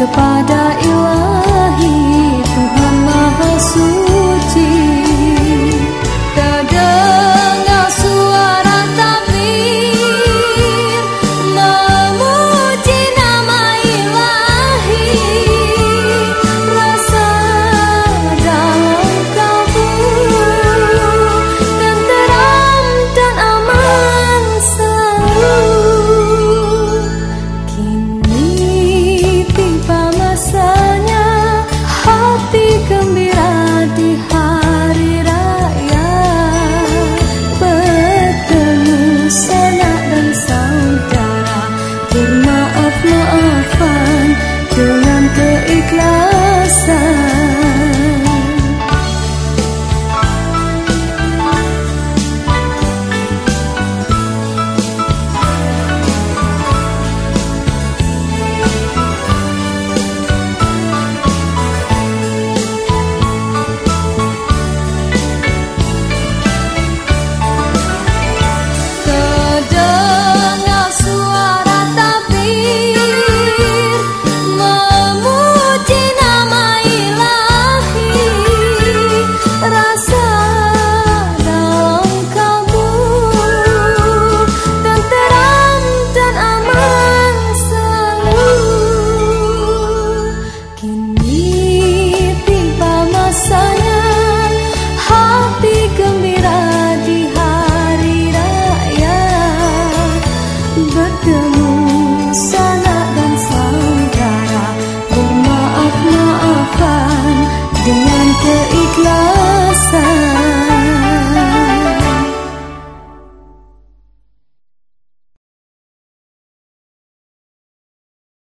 kepada ke ikhlas